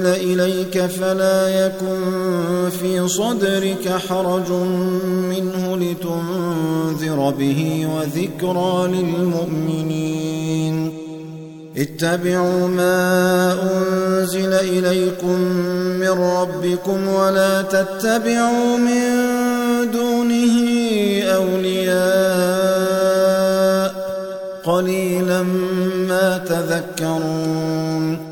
إليك فلا يكن في صدرك حرج منه لتنذر به وذكرى للمؤمنين. اتبعوا ما أنزل إليكم من ربكم ولا تتبعوا من دونه أولياء. قليلا ما تذكرون.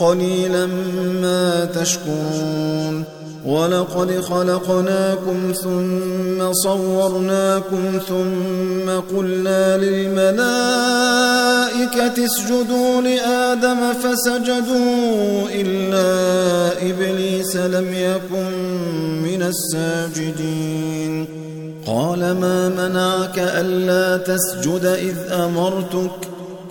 قليلا ما تشكرون. ولقد خلقناكم ثم صورناكم ثم قلنا للملائكة اسجدوا لآدم فسجدوا إلا إبليس لم يكن من الساجدين. قال ما منعك ألا تسجد إذ أمرتك؟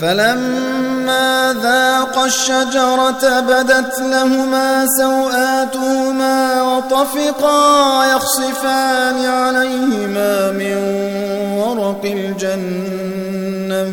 فلما ذاق الشجرة بدت لهما سوآتهما وطفقا يخصفان عليهما من ورق الجنة.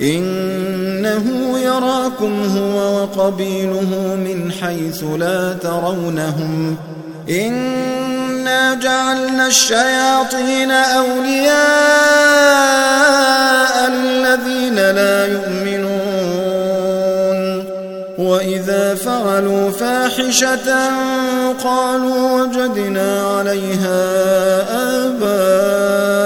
إنه يراكم هو وقبيله من حيث لا ترونهم إنا جعلنا الشياطين أولياء الذين لا يؤمنون وإذا فعلوا فاحشة قالوا وجدنا عليها آباءنا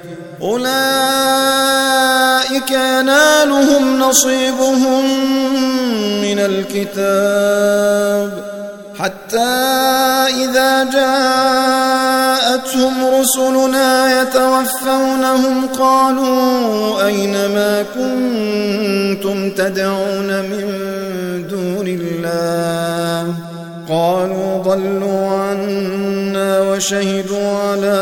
أولئك ينالهم نصيبهم من الكتاب حتى إذا جاءتهم رسلنا يتوفونهم قالوا أين ما كنتم تدعون من دون الله قالوا ضلوا عنا وشهدوا على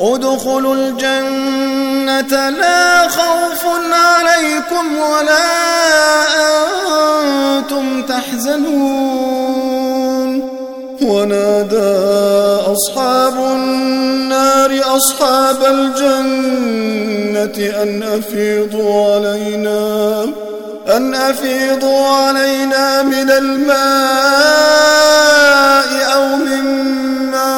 ادخلوا الجنة لا خوف عليكم ولا أنتم تحزنون. ونادى أصحاب النار أصحاب الجنة أن أفيضوا علينا أن أفيضوا علينا من الماء أو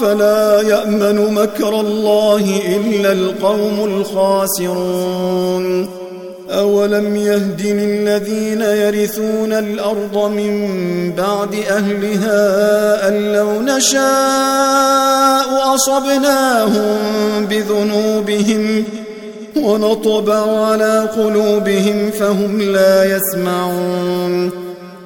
فلا يأمن مكر الله إلا القوم الخاسرون؟ أولم يهد للذين يرثون الأرض من بعد أهلها أن لو نشاء أصبناهم بذنوبهم ونطبع على قلوبهم فهم لا يسمعون.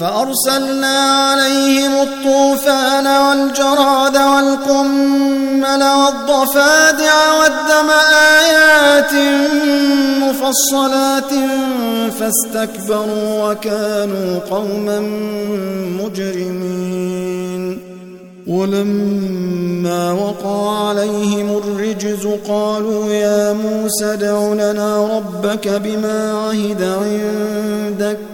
فأرسلنا عليهم الطوفان والجراد والقمل والضفادع والدم آيات مفصلات فاستكبروا وكانوا قوما مجرمين. ولما وقع عليهم الرجز قالوا يا موسى دع لنا ربك بما عهد عندك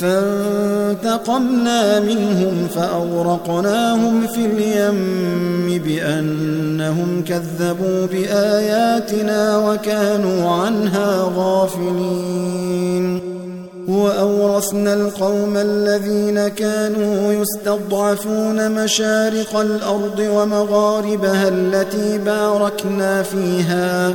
فانتقمنا منهم فأورقناهم في اليم بأنهم كذبوا بآياتنا وكانوا عنها غافلين. وأورثنا القوم الذين كانوا يستضعفون مشارق الأرض ومغاربها التي باركنا فيها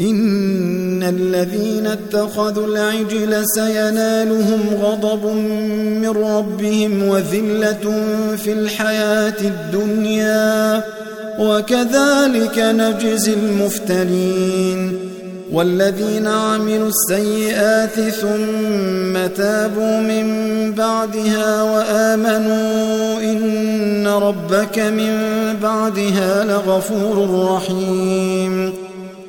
إن الذين اتخذوا العجل سينالهم غضب من ربهم وذلة في الحياة الدنيا وكذلك نجزي المفترين. والذين عملوا السيئات ثم تابوا من بعدها وآمنوا إن ربك من بعدها لغفور رحيم.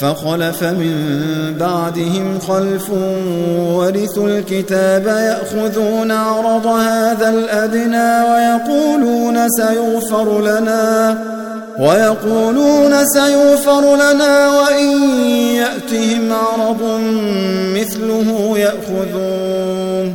فخلف من بعدهم خلف ورثوا الكتاب يأخذون عرض هذا الأدنى ويقولون سيغفر لنا ويقولون سيغفر لنا وإن يأتهم عرض مثله يأخذون.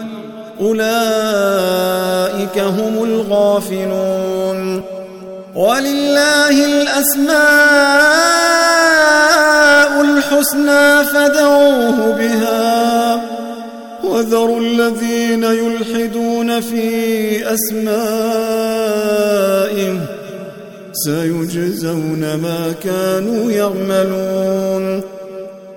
أولئك هم الغافلون. ولله الأسماء الحسنى فدعوه بها. وذروا الذين يلحدون في أسمائه. سيجزون ما كانوا يعملون.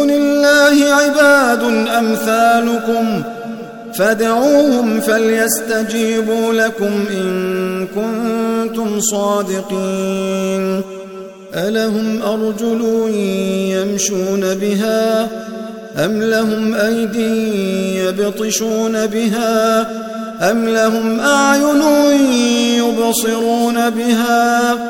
دون الله عباد أمثالكم فادعوهم فليستجيبوا لكم إن كنتم صادقين ألهم أرجل يمشون بها أم لهم أيدي يبطشون بها أم لهم أعين يبصرون بها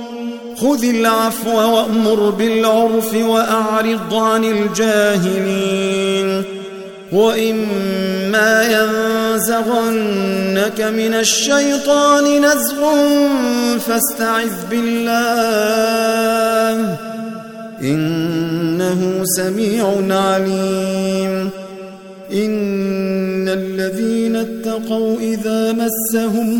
خذ العفو وأمر بالعرف وأعرض عن الجاهلين. وإما ينزغنك من الشيطان نزغ فاستعذ بالله. إنه سميع عليم. إن الذين اتقوا إذا مسهم